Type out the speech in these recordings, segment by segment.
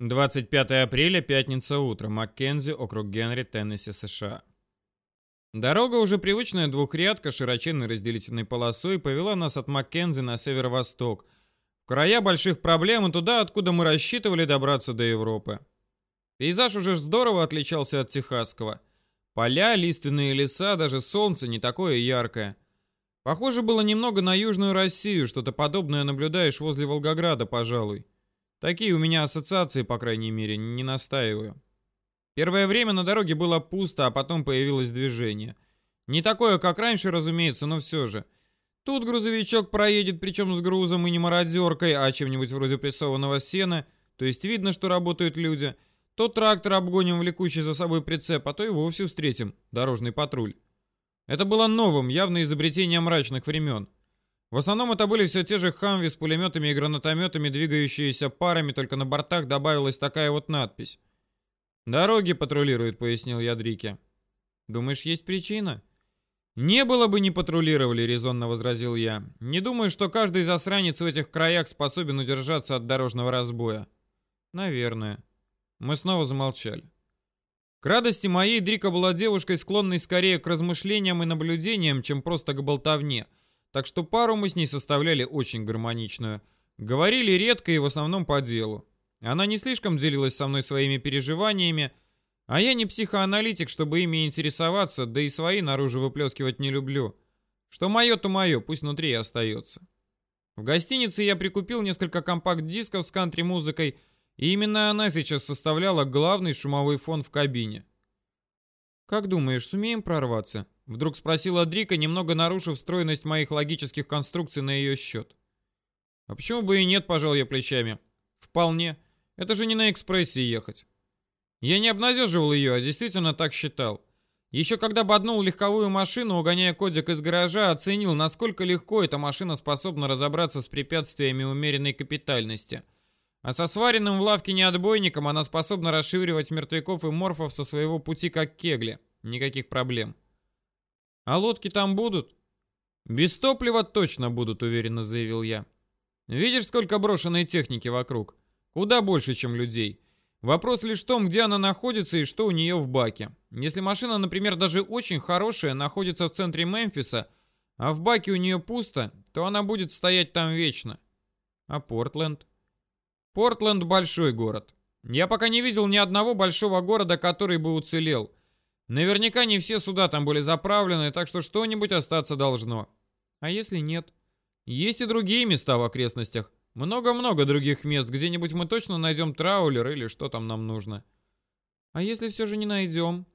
25 апреля, пятница утро, Маккензи, округ Генри, Теннесси, США. Дорога, уже привычная двухрядка, широченной разделительной полосой, повела нас от Маккензи на северо-восток, в края больших проблем и туда, откуда мы рассчитывали добраться до Европы. Пейзаж уже здорово отличался от техасского. Поля, лиственные леса, даже солнце не такое яркое. Похоже было немного на Южную Россию, что-то подобное наблюдаешь возле Волгограда, пожалуй. Такие у меня ассоциации, по крайней мере, не настаиваю. Первое время на дороге было пусто, а потом появилось движение. Не такое, как раньше, разумеется, но все же. Тут грузовичок проедет, причем с грузом и не мародеркой, а чем-нибудь вроде прессованного сена, то есть видно, что работают люди. То трактор обгоним, влекущий за собой прицеп, а то и вовсе встретим дорожный патруль. Это было новым, явно изобретением мрачных времен. В основном это были все те же хамви с пулеметами и гранатометами, двигающиеся парами, только на бортах добавилась такая вот надпись. «Дороги патрулируют», — пояснил я Дрике. «Думаешь, есть причина?» «Не было бы, не патрулировали», — резонно возразил я. «Не думаю, что каждый засранец в этих краях способен удержаться от дорожного разбоя». «Наверное». Мы снова замолчали. К радости моей Дрика была девушкой, склонной скорее к размышлениям и наблюдениям, чем просто к болтовне — так что пару мы с ней составляли очень гармоничную. Говорили редко и в основном по делу. Она не слишком делилась со мной своими переживаниями, а я не психоаналитик, чтобы ими интересоваться, да и свои наружу выплескивать не люблю. Что мое, то мое, пусть внутри и остается. В гостинице я прикупил несколько компакт-дисков с кантри-музыкой, и именно она сейчас составляла главный шумовой фон в кабине. «Как думаешь, сумеем прорваться?» Вдруг спросила Дрика, немного нарушив стройность моих логических конструкций на ее счет. А почему бы и нет, пожал я плечами. Вполне. Это же не на экспрессе ехать. Я не обнадеживал ее, а действительно так считал. Еще когда боднул легковую машину, угоняя кодик из гаража, оценил, насколько легко эта машина способна разобраться с препятствиями умеренной капитальности. А со сваренным в лавке неотбойником она способна расшивривать мертвяков и морфов со своего пути как кегли. Никаких проблем. А лодки там будут? Без топлива точно будут, уверенно заявил я. Видишь, сколько брошенной техники вокруг? Куда больше, чем людей. Вопрос лишь в том, где она находится и что у нее в баке. Если машина, например, даже очень хорошая, находится в центре Мемфиса, а в баке у нее пусто, то она будет стоять там вечно. А Портленд? Портленд большой город. Я пока не видел ни одного большого города, который бы уцелел. Наверняка не все суда там были заправлены, так что что-нибудь остаться должно. А если нет? Есть и другие места в окрестностях. Много-много других мест. Где-нибудь мы точно найдем траулер или что там нам нужно. А если все же не найдем?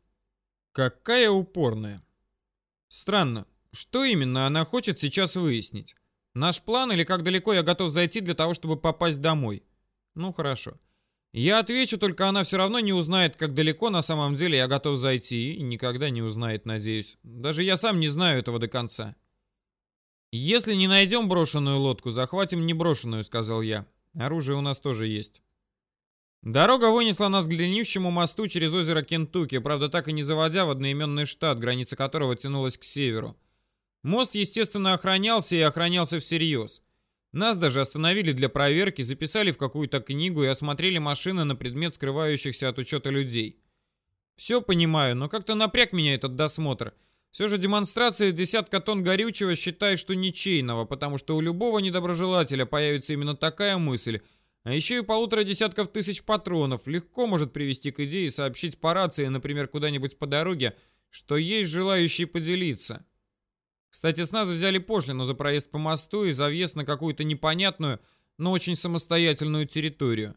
Какая упорная. Странно. Что именно она хочет сейчас выяснить? Наш план или как далеко я готов зайти для того, чтобы попасть домой? Ну хорошо. Я отвечу, только она все равно не узнает, как далеко на самом деле я готов зайти, и никогда не узнает, надеюсь. Даже я сам не знаю этого до конца. «Если не найдем брошенную лодку, захватим неброшенную», — сказал я. «Оружие у нас тоже есть». Дорога вынесла нас к длиннющему мосту через озеро Кентукки, правда так и не заводя в одноименный штат, граница которого тянулась к северу. Мост, естественно, охранялся и охранялся всерьез. Нас даже остановили для проверки, записали в какую-то книгу и осмотрели машины на предмет скрывающихся от учета людей. Все понимаю, но как-то напряг меня этот досмотр. Все же демонстрация десятка тонн горючего считай, что ничейного, потому что у любого недоброжелателя появится именно такая мысль, а еще и полутора десятков тысяч патронов легко может привести к идее сообщить по рации, например, куда-нибудь по дороге, что есть желающие поделиться. Кстати, с нас взяли пошлину за проезд по мосту и за въезд на какую-то непонятную, но очень самостоятельную территорию.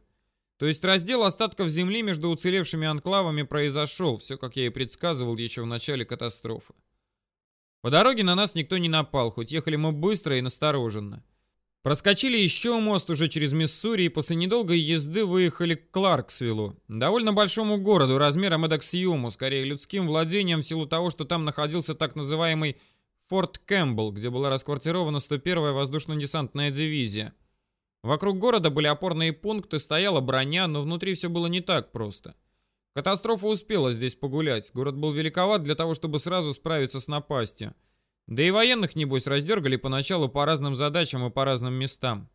То есть раздел остатков земли между уцелевшими анклавами произошел, все как я и предсказывал еще в начале катастрофы. По дороге на нас никто не напал, хоть ехали мы быстро и настороженно. Проскочили еще мост уже через Миссури и после недолгой езды выехали к Кларксвиллу, довольно большому городу размером эдак с Юму, скорее людским владением в силу того, что там находился так называемый Форт Кэмпбелл, где была расквартирована 101-я воздушно-десантная дивизия. Вокруг города были опорные пункты, стояла броня, но внутри все было не так просто. Катастрофа успела здесь погулять. Город был великоват для того, чтобы сразу справиться с напастью. Да и военных, небось, раздергали поначалу по разным задачам и по разным местам.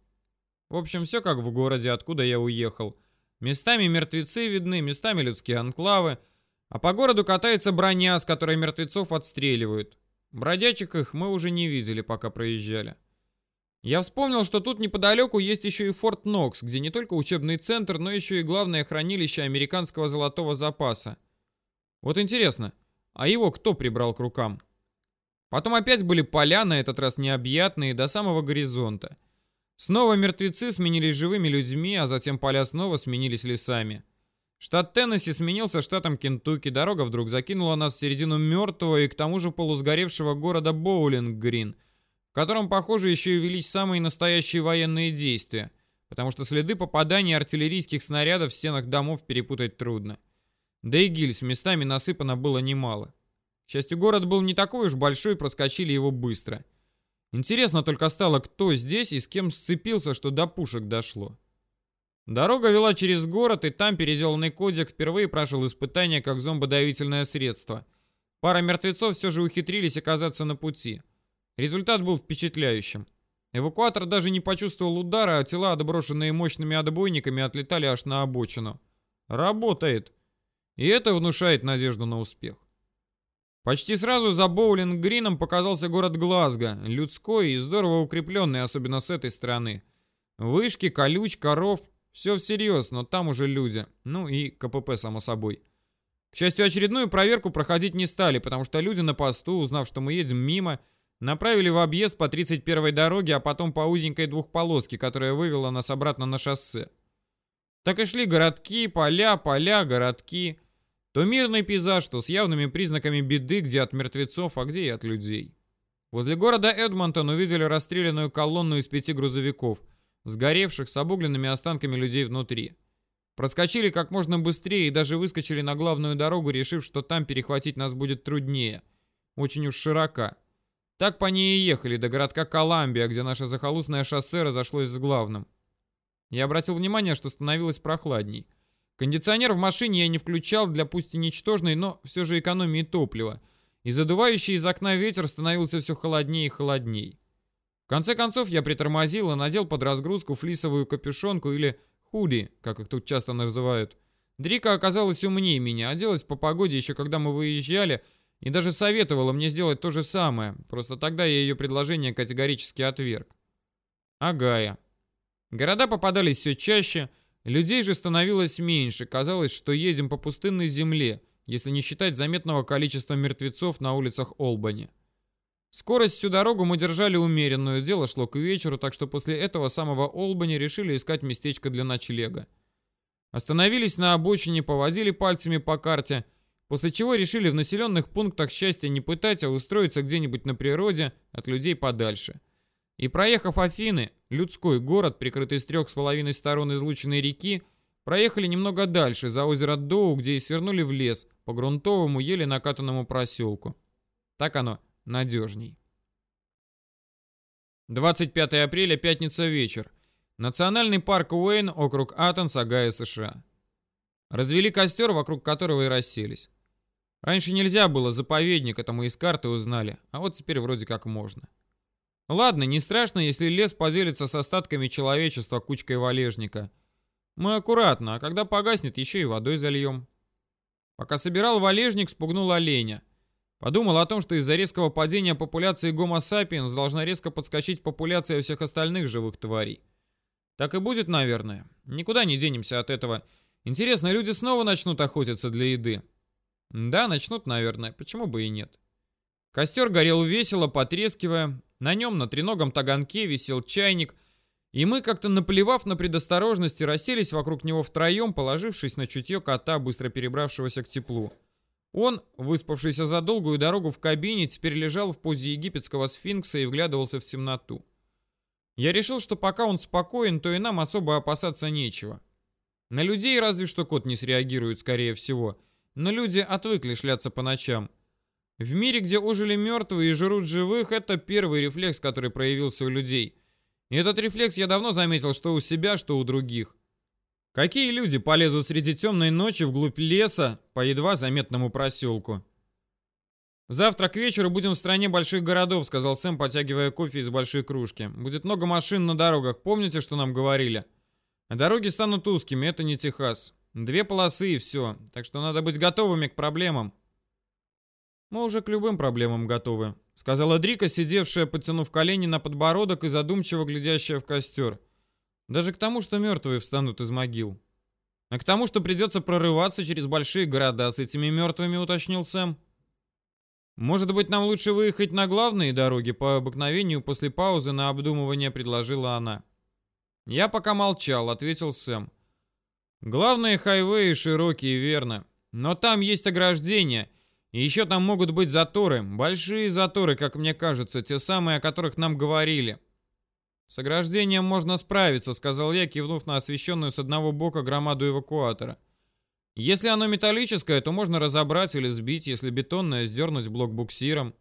В общем, все как в городе, откуда я уехал. Местами мертвецы видны, местами людские анклавы, а по городу катается броня, с которой мертвецов отстреливают. Бродячих их мы уже не видели, пока проезжали. Я вспомнил, что тут неподалеку есть еще и Форт Нокс, где не только учебный центр, но еще и главное хранилище американского золотого запаса. Вот интересно, а его кто прибрал к рукам? Потом опять были поля, на этот раз необъятные, до самого горизонта. Снова мертвецы сменились живыми людьми, а затем поля снова сменились лесами. Штат Теннесси сменился штатом Кентукки, дорога вдруг закинула нас в середину мертвого и к тому же полусгоревшего города Боулинг-Грин – в котором, похоже, еще и велись самые настоящие военные действия, потому что следы попаданий артиллерийских снарядов в стенах домов перепутать трудно. Да и гильз местами насыпано было немало. К счастью, город был не такой уж большой, проскочили его быстро. Интересно только стало, кто здесь и с кем сцепился, что до пушек дошло. Дорога вела через город, и там переделанный кодек впервые прошел испытание как зомбодавительное средство. Пара мертвецов все же ухитрились оказаться на пути. Результат был впечатляющим. Эвакуатор даже не почувствовал удара, а тела, отброшенные мощными отбойниками, отлетали аж на обочину. Работает. И это внушает надежду на успех. Почти сразу за Боулинг-Грином показался город Глазго, людской и здорово укрепленный, особенно с этой стороны. Вышки, колюч, коров, все всерьез, но там уже люди. Ну и КПП, само собой. К счастью, очередную проверку проходить не стали, потому что люди на посту, узнав, что мы едем мимо, Направили в объезд по 31-й дороге, а потом по узенькой двухполоске, которая вывела нас обратно на шоссе. Так и шли городки, поля, поля, городки. То мирный пейзаж, то с явными признаками беды, где от мертвецов, а где и от людей. Возле города Эдмонтон увидели расстрелянную колонну из пяти грузовиков, сгоревших с обугленными останками людей внутри. Проскочили как можно быстрее и даже выскочили на главную дорогу, решив, что там перехватить нас будет труднее. Очень уж широка. Так по ней и ехали до городка Коламбия, где наше захолустное шоссе разошлось с главным. Я обратил внимание, что становилось прохладней. Кондиционер в машине я не включал для пусть и ничтожной, но все же экономии топлива. И задувающий из окна ветер становился все холоднее и холодней. Конце концов я притормозил и надел под разгрузку флисовую капюшонку или худи, как их тут часто называют. Дрика оказалась умнее меня, оделась по погоде еще когда мы выезжали, и даже советовала мне сделать то же самое, просто тогда я ее предложение категорически отверг. Агая. Города попадались все чаще, людей же становилось меньше, казалось, что едем по пустынной земле, если не считать заметного количества мертвецов на улицах Олбани. Скорость всю дорогу мы держали умеренную, дело шло к вечеру, так что после этого самого Олбани решили искать местечко для ночлега. Остановились на обочине, поводили пальцами по карте – После чего решили в населенных пунктах счастья не пытать, а устроиться где-нибудь на природе, от людей подальше. И проехав Афины, людской город, прикрытый с трех с половиной сторон излученной реки, проехали немного дальше, за озеро Доу, где и свернули в лес, по грунтовому, еле накатанному проселку. Так оно надежней. 25 апреля, пятница вечер. Национальный парк Уэйн, округ Атенс, Агая, США. Развели костер, вокруг которого и расселись. Раньше нельзя было, заповедник, это мы из карты узнали, а вот теперь вроде как можно. Ладно, не страшно, если лес поделится с остатками человечества кучкой валежника. Мы аккуратно, а когда погаснет, еще и водой зальем. Пока собирал валежник, спугнул оленя. Подумал о том, что из-за резкого падения популяции Homo sapiens должна резко подскочить популяция всех остальных живых тварей. Так и будет, наверное. Никуда не денемся от этого. Интересно, люди снова начнут охотиться для еды. Да, начнут, наверное, почему бы и нет. Костер горел весело, потрескивая. На нем на треногом таганке висел чайник, и мы, как-то наплевав на предосторожности, расселись вокруг него втроем, положившись на чутье кота, быстро перебравшегося к теплу. Он, выспавшийся за долгую дорогу в кабине, теперь лежал в позе египетского сфинкса и вглядывался в темноту. Я решил, что пока он спокоен, то и нам особо опасаться нечего. На людей разве что кот не среагирует, скорее всего — но люди отвыкли шляться по ночам. В мире, где ожили мертвые и жрут живых, это первый рефлекс, который проявился у людей. И этот рефлекс я давно заметил, что у себя, что у других. Какие люди полезут среди темной ночи вглубь леса по едва заметному проселку? «Завтра к вечеру будем в стране больших городов», — сказал Сэм, потягивая кофе из большой кружки. «Будет много машин на дорогах. Помните, что нам говорили?» Дороги станут узкими, это не Техас. Две полосы и все, так что надо быть готовыми к проблемам. Мы уже к любым проблемам готовы, сказала Дрика, сидевшая, подтянув колени на подбородок и задумчиво глядящая в костер. Даже к тому, что мертвые встанут из могил. А к тому, что придется прорываться через большие города с этими мертвыми, уточнил Сэм. Может быть, нам лучше выехать на главные дороги по обыкновению после паузы на обдумывание предложила она. Я пока молчал, ответил Сэм. Главные хайвеи широкие, верно. Но там есть ограждения. И еще там могут быть заторы. Большие заторы, как мне кажется, те самые, о которых нам говорили. С ограждением можно справиться, сказал я, кивнув на освещенную с одного бока громаду эвакуатора. Если оно металлическое, то можно разобрать или сбить, если бетонное, сдернуть блок буксиром.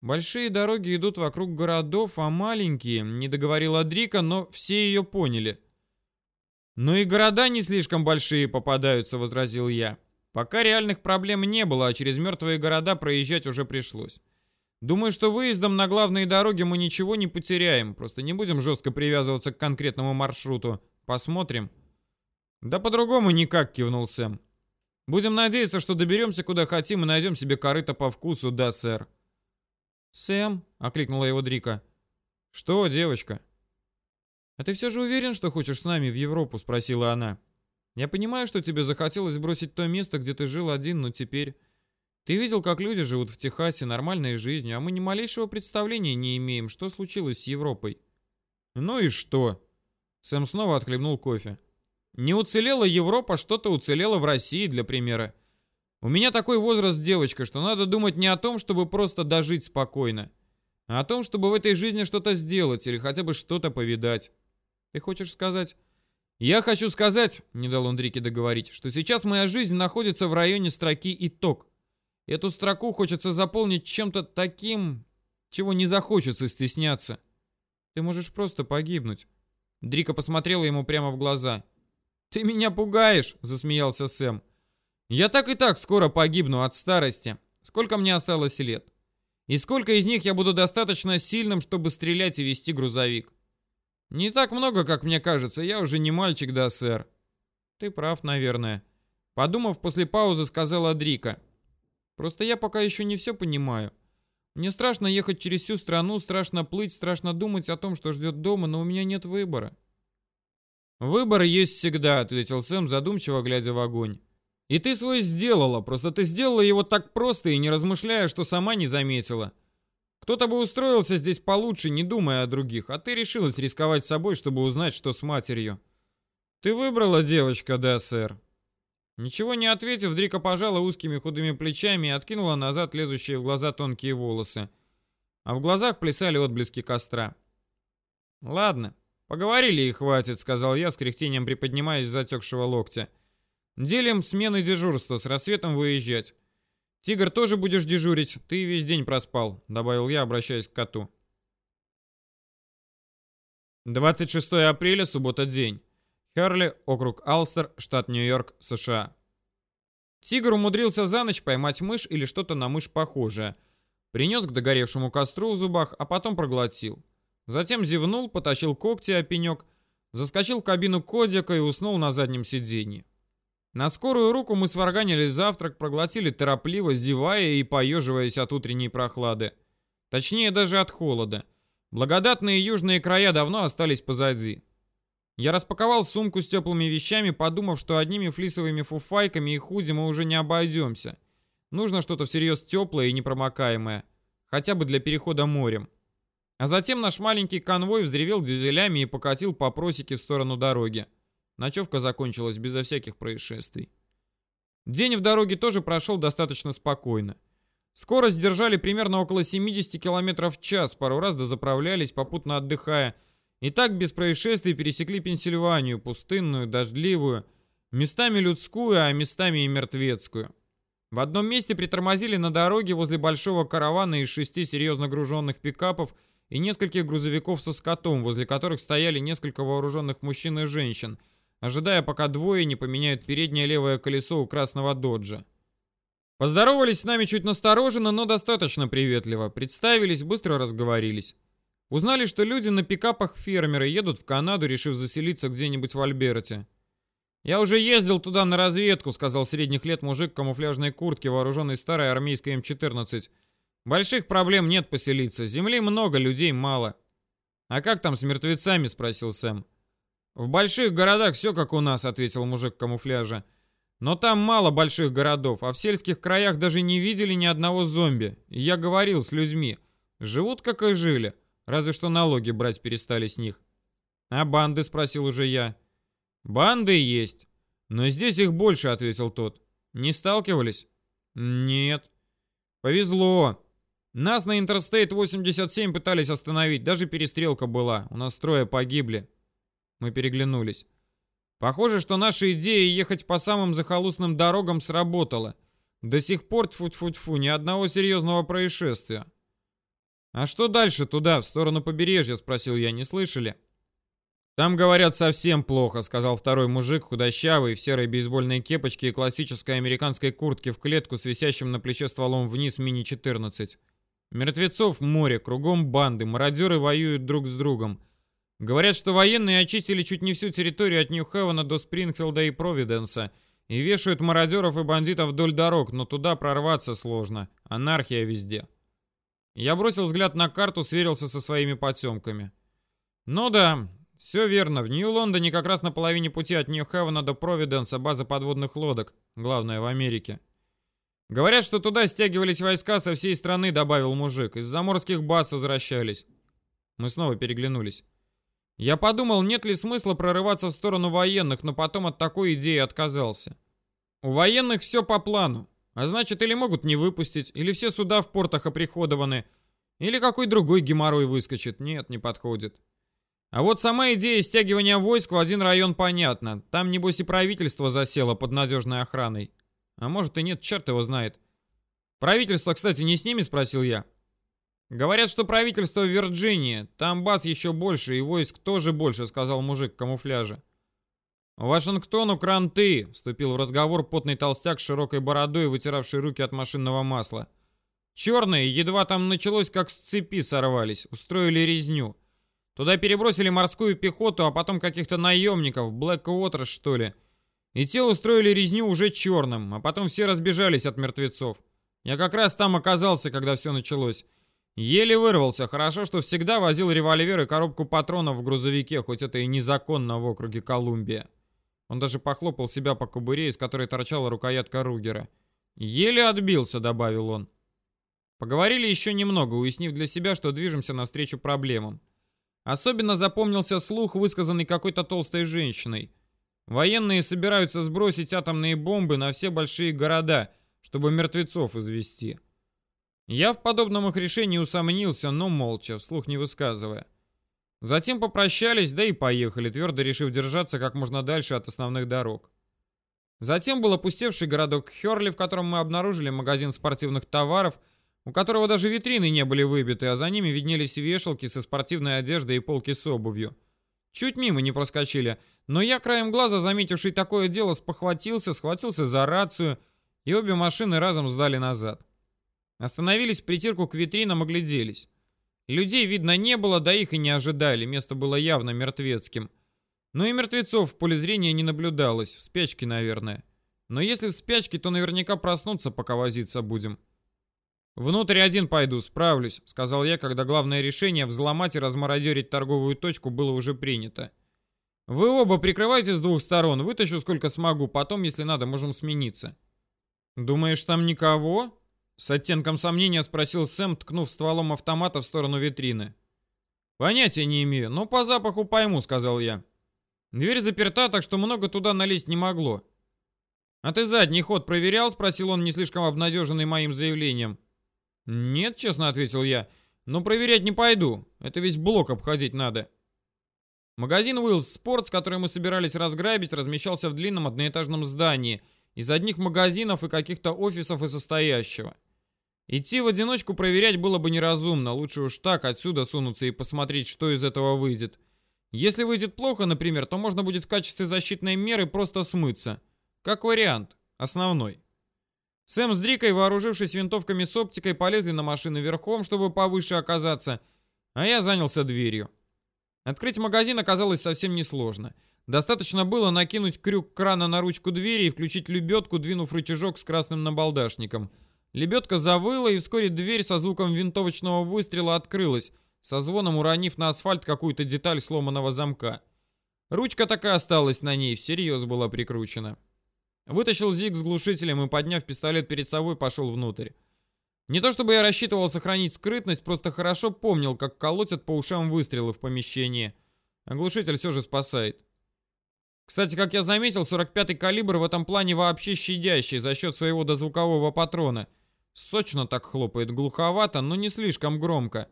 Большие дороги идут вокруг городов, а маленькие, не договорила Дрика, но все ее поняли. «Но и города не слишком большие попадаются», — возразил я. «Пока реальных проблем не было, а через мертвые города проезжать уже пришлось. Думаю, что выездом на главные дороги мы ничего не потеряем, просто не будем жестко привязываться к конкретному маршруту. Посмотрим». «Да по-другому никак», — кивнул Сэм. «Будем надеяться, что доберемся куда хотим и найдем себе корыто по вкусу, да, сэр». «Сэм», — окликнула его Дрика. «Что, девочка?» «А ты все же уверен, что хочешь с нами в Европу?» — спросила она. «Я понимаю, что тебе захотелось бросить то место, где ты жил один, но теперь...» «Ты видел, как люди живут в Техасе нормальной жизнью, а мы ни малейшего представления не имеем, что случилось с Европой». «Ну и что?» Сэм снова отхлебнул кофе. «Не уцелела Европа, что-то уцелело в России, для примера. У меня такой возраст, девочка, что надо думать не о том, чтобы просто дожить спокойно, а о том, чтобы в этой жизни что-то сделать или хотя бы что-то повидать. Ты хочешь сказать? Я хочу сказать, не дал он Дрике договорить, что сейчас моя жизнь находится в районе строки «Итог». Эту строку хочется заполнить чем-то таким, чего не захочется стесняться. Ты можешь просто погибнуть. Дрика посмотрела ему прямо в глаза. «Ты меня пугаешь!» — засмеялся Сэм. «Я так и так скоро погибну от старости. Сколько мне осталось лет? И сколько из них я буду достаточно сильным, чтобы стрелять и вести грузовик? «Не так много, как мне кажется. Я уже не мальчик, да, сэр». «Ты прав, наверное». Подумав, после паузы сказала Дрика. «Просто я пока еще не все понимаю. Мне страшно ехать через всю страну, страшно плыть, страшно думать о том, что ждет дома, но у меня нет выбора». «Выбор есть всегда», — ответил Сэм, задумчиво глядя в огонь. «И ты свой сделала, просто ты сделала его так просто и не размышляя, что сама не заметила. Кто-то бы устроился здесь получше, не думая о других, а ты решилась рисковать собой, чтобы узнать, что с матерью. Ты выбрала девочка, да, сэр? Ничего не ответив, Дрика пожала узкими худыми плечами и откинула назад лезущие в глаза тонкие волосы. А в глазах плясали отблески костра. «Ладно, поговорили и хватит», — сказал я, с кряхтением приподнимаясь с затекшего локтя. «Делим смены дежурства, с рассветом выезжать. «Тигр, тоже будешь дежурить? Ты весь день проспал», — добавил я, обращаясь к коту. 26 апреля, суббота, день. Херли, округ Алстер, штат Нью-Йорк, США. Тигр умудрился за ночь поймать мышь или что-то на мышь похожее. Принес к догоревшему костру в зубах, а потом проглотил. Затем зевнул, потащил когти о пенек, заскочил в кабину Кодика и уснул на заднем сиденье. На скорую руку мы сварганили завтрак, проглотили торопливо, зевая и поеживаясь от утренней прохлады. Точнее, даже от холода. Благодатные южные края давно остались позади. Я распаковал сумку с теплыми вещами, подумав, что одними флисовыми фуфайками и худи мы уже не обойдемся. Нужно что-то всерьез теплое и непромокаемое. Хотя бы для перехода морем. А затем наш маленький конвой взревел дизелями и покатил по просеке в сторону дороги. Ночевка закончилась безо всяких происшествий. День в дороге тоже прошел достаточно спокойно. Скорость держали примерно около 70 км в час, пару раз дозаправлялись, попутно отдыхая. И так без происшествий пересекли Пенсильванию, пустынную, дождливую, местами людскую, а местами и мертвецкую. В одном месте притормозили на дороге возле большого каравана из шести серьезно груженных пикапов и нескольких грузовиков со скотом, возле которых стояли несколько вооруженных мужчин и женщин – ожидая, пока двое не поменяют переднее левое колесо у красного доджа. Поздоровались с нами чуть настороженно, но достаточно приветливо. Представились, быстро разговорились. Узнали, что люди на пикапах фермеры едут в Канаду, решив заселиться где-нибудь в Альберте. «Я уже ездил туда на разведку», — сказал средних лет мужик в камуфляжной куртке, вооруженный старой армейской М-14. «Больших проблем нет поселиться. Земли много, людей мало». «А как там с мертвецами?» — спросил Сэм. «В больших городах все как у нас», — ответил мужик в камуфляже. «Но там мало больших городов, а в сельских краях даже не видели ни одного зомби. Я говорил с людьми. Живут, как и жили. Разве что налоги брать перестали с них». «А банды?» — спросил уже я. «Банды есть. Но здесь их больше», — ответил тот. «Не сталкивались?» «Нет». «Повезло. Нас на Интерстейт 87 пытались остановить, даже перестрелка была. У нас трое погибли». Мы переглянулись. Похоже, что наша идея ехать по самым захолустным дорогам сработала. До сих пор, тьфу-тьфу-тьфу, ни одного серьезного происшествия. «А что дальше туда, в сторону побережья?» — спросил я. «Не слышали?» «Там, говорят, совсем плохо», — сказал второй мужик, худощавый, в серой бейсбольной кепочке и классической американской куртке в клетку с висящим на плече стволом вниз мини-14. Мертвецов море, кругом банды, мародеры воюют друг с другом. Говорят, что военные очистили чуть не всю территорию от Нью-Хевена до Спрингфилда и Провиденса и вешают мародеров и бандитов вдоль дорог, но туда прорваться сложно. Анархия везде. Я бросил взгляд на карту, сверился со своими потемками. Ну да, все верно. В Нью-Лондоне как раз на половине пути от Нью-Хевена до Провиденса база подводных лодок, главная в Америке. Говорят, что туда стягивались войска со всей страны, добавил мужик. Из заморских баз возвращались. Мы снова переглянулись. Я подумал, нет ли смысла прорываться в сторону военных, но потом от такой идеи отказался. У военных все по плану. А значит, или могут не выпустить, или все суда в портах оприходованы, или какой другой геморрой выскочит. Нет, не подходит. А вот сама идея стягивания войск в один район понятна. Там, небось, и правительство засело под надежной охраной. А может и нет, черт его знает. Правительство, кстати, не с ними, спросил я. Говорят, что правительство в Вирджинии. Там баз еще больше, и войск тоже больше, сказал мужик в камуфляже. «Вашингтону кранты!» — вступил в разговор потный толстяк с широкой бородой, вытиравший руки от машинного масла. «Черные, едва там началось, как с цепи сорвались, устроили резню. Туда перебросили морскую пехоту, а потом каких-то наемников, Блэквотер, что ли. И те устроили резню уже черным, а потом все разбежались от мертвецов. Я как раз там оказался, когда все началось. Еле вырвался, хорошо, что всегда возил револьвер и коробку патронов в грузовике, хоть это и незаконно в округе Колумбия. Он даже похлопал себя по кобуре, из которой торчала рукоятка Ругера. «Еле отбился», — добавил он. Поговорили еще немного, уяснив для себя, что движемся навстречу проблемам. Особенно запомнился слух, высказанный какой-то толстой женщиной. Военные собираются сбросить атомные бомбы на все большие города, чтобы мертвецов извести. Я в подобном их решении усомнился, но молча, вслух не высказывая. Затем попрощались, да и поехали, твердо решив держаться как можно дальше от основных дорог. Затем был опустевший городок Херли, в котором мы обнаружили магазин спортивных товаров – у которого даже витрины не были выбиты, а за ними виднелись вешалки со спортивной одеждой и полки с обувью. Чуть мимо не проскочили, но я краем глаза, заметивший такое дело, спохватился, схватился за рацию, и обе машины разом сдали назад. Остановились в притирку к витринам и гляделись. Людей, видно, не было, да их и не ожидали, место было явно мертвецким. Но и мертвецов в поле зрения не наблюдалось, в спячке, наверное. Но если в спячке, то наверняка проснуться, пока возиться будем. «Внутрь один пойду, справлюсь», — сказал я, когда главное решение взломать и размародерить торговую точку было уже принято. «Вы оба прикрывайте с двух сторон, вытащу сколько смогу, потом, если надо, можем смениться». «Думаешь, там никого?» С оттенком сомнения спросил Сэм, ткнув стволом автомата в сторону витрины. «Понятия не имею, но по запаху пойму», — сказал я. Дверь заперта, так что много туда налезть не могло. «А ты задний ход проверял?» — спросил он, не слишком обнадеженный моим заявлением. «Нет», — честно ответил я, — «но проверять не пойду. Это весь блок обходить надо». Магазин Wheels Sports, который мы собирались разграбить, размещался в длинном одноэтажном здании, из одних магазинов и каких-то офисов и состоящего. Идти в одиночку проверять было бы неразумно, лучше уж так отсюда сунуться и посмотреть, что из этого выйдет. Если выйдет плохо, например, то можно будет в качестве защитной меры просто смыться. Как вариант, основной. Сэм с Дрикой, вооружившись винтовками с оптикой, полезли на машины верхом, чтобы повыше оказаться. а я занялся дверью. Открыть магазин оказалось совсем несложно. Достаточно было накинуть крюк крана на ручку двери и включить лебедку, двинув рычажок с красным набалдашником. Лебедка завыла, и вскоре дверь со звуком винтовочного выстрела открылась, со звоном уронив на асфальт какую-то деталь сломанного замка. Ручка так и осталась на ней, всерьез была прикручена. Вытащил зиг с глушителем и, подняв пистолет перед собой, пошел внутрь. Не то чтобы я рассчитывал сохранить скрытность, просто хорошо помнил, как колотят по ушам выстрелы в помещении. Оглушитель все же спасает. Кстати, как я заметил, 45-й калибр в этом плане вообще щадящий за счет своего дозвукового патрона. Сочно так хлопает, глуховато, но не слишком громко.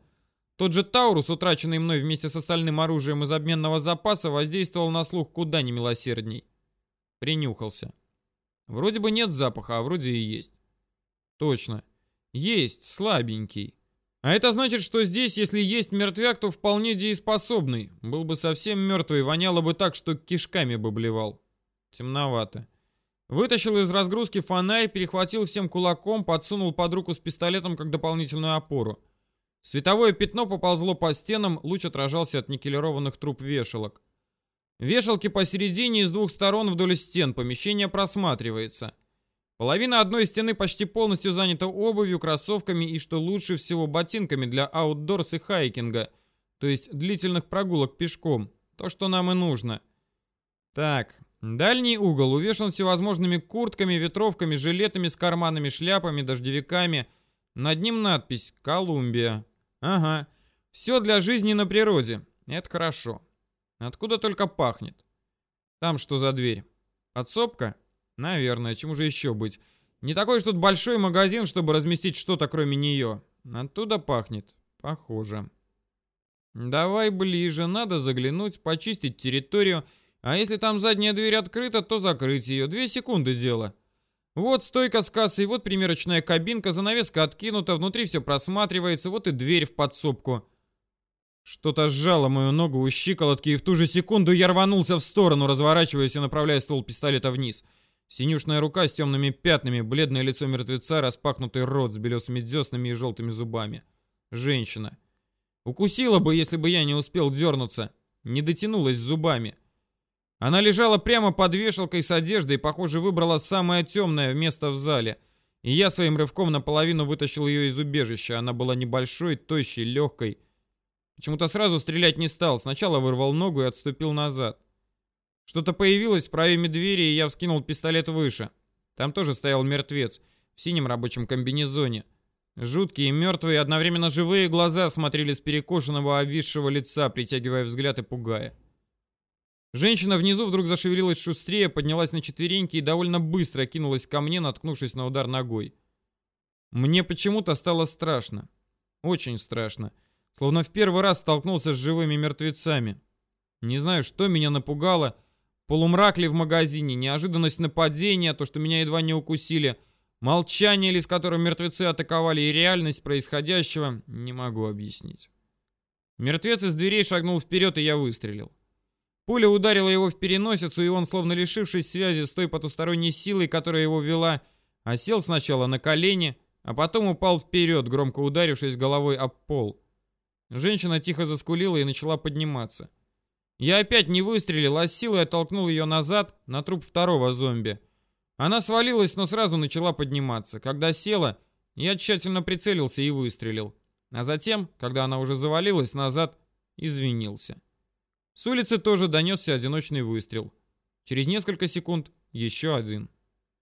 Тот же Таурус, утраченный мной вместе с остальным оружием из обменного запаса, воздействовал на слух куда не милосердней. Принюхался. Вроде бы нет запаха, а вроде и есть. Точно. Есть, слабенький. А это значит, что здесь, если есть мертвяк, то вполне дееспособный. Был бы совсем мертвый, воняло бы так, что кишками бы блевал. Темновато. Вытащил из разгрузки фонарь, перехватил всем кулаком, подсунул под руку с пистолетом как дополнительную опору. Световое пятно поползло по стенам, луч отражался от никелированных труб вешалок. Вешалки посередине и с двух сторон вдоль стен, помещение просматривается. Половина одной стены почти полностью занята обувью, кроссовками и, что лучше всего, ботинками для аутдорс и хайкинга, то есть длительных прогулок пешком. То, что нам и нужно. Так, дальний угол увешан всевозможными куртками, ветровками, жилетами с карманами, шляпами, дождевиками. Над ним надпись «Колумбия». Ага, все для жизни на природе. Это хорошо. Откуда только пахнет. Там что за дверь? Подсобка? Наверное, чему же еще быть? Не такой уж тут большой магазин, чтобы разместить что-то кроме нее. Оттуда пахнет. Похоже. Давай ближе, надо заглянуть, почистить территорию. А если там задняя дверь открыта, то закрыть ее. Две секунды дело. Вот стойка с кассой, вот примерочная кабинка, занавеска откинута, внутри все просматривается, вот и дверь в подсобку. Что-то сжало мою ногу у щиколотки, и в ту же секунду я рванулся в сторону, разворачиваясь и направляя ствол пистолета вниз. Синюшная рука с темными пятнами, бледное лицо мертвеца, распахнутый рот с белесыми деснами и желтыми зубами. Женщина. Укусила бы, если бы я не успел дернуться. Не дотянулась зубами. Она лежала прямо под вешалкой с одеждой похоже, выбрала самое темное место в зале. И я своим рывком наполовину вытащил ее из убежища. Она была небольшой, тощей, легкой. Почему-то сразу стрелять не стал. Сначала вырвал ногу и отступил назад. Что-то появилось в проеме двери, и я вскинул пистолет выше. Там тоже стоял мертвец в синем рабочем комбинезоне. Жуткие, мертвые, одновременно живые глаза смотрели с перекошенного, обвисшего лица, притягивая взгляд и пугая. Женщина внизу вдруг зашевелилась шустрее, поднялась на четвереньки и довольно быстро кинулась ко мне, наткнувшись на удар ногой. Мне почему-то стало страшно. Очень страшно. Словно в первый раз столкнулся с живыми мертвецами. Не знаю, что меня напугало, Полумрак ли в магазине, неожиданность нападения, то, что меня едва не укусили, молчание ли, с которым мертвецы атаковали, и реальность происходящего, не могу объяснить. Мертвец из дверей шагнул вперед, и я выстрелил. Пуля ударила его в переносицу, и он, словно лишившись связи с той потусторонней силой, которая его вела, осел сначала на колени, а потом упал вперед, громко ударившись головой об пол. Женщина тихо заскулила и начала подниматься. Я опять не выстрелил, а с силой оттолкнул ее назад на труп второго зомби. Она свалилась, но сразу начала подниматься. Когда села, я тщательно прицелился и выстрелил. А затем, когда она уже завалилась назад, извинился. С улицы тоже донесся одиночный выстрел. Через несколько секунд еще один.